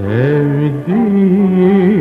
sevdim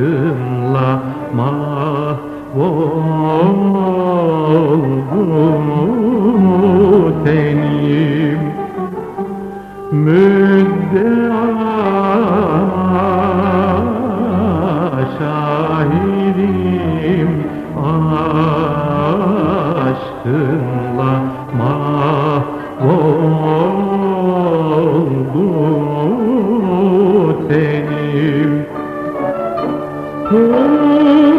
Aşkınla mahvoldu tenim. Müddea şahidim aşkınla mahvoldu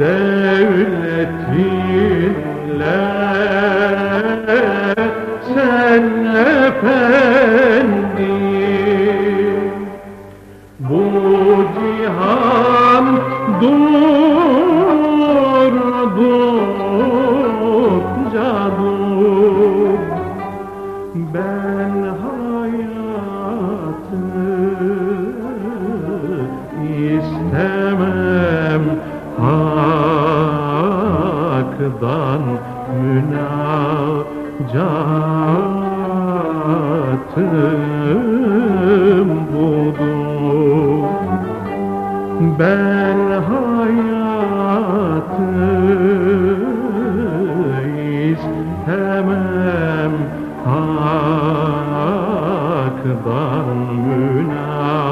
devletinle sen efendim. Bu cihan durdukça dur. Ben hayatı istemem münacatım budur. Ben hayatı istemem. Hak'tan münacatım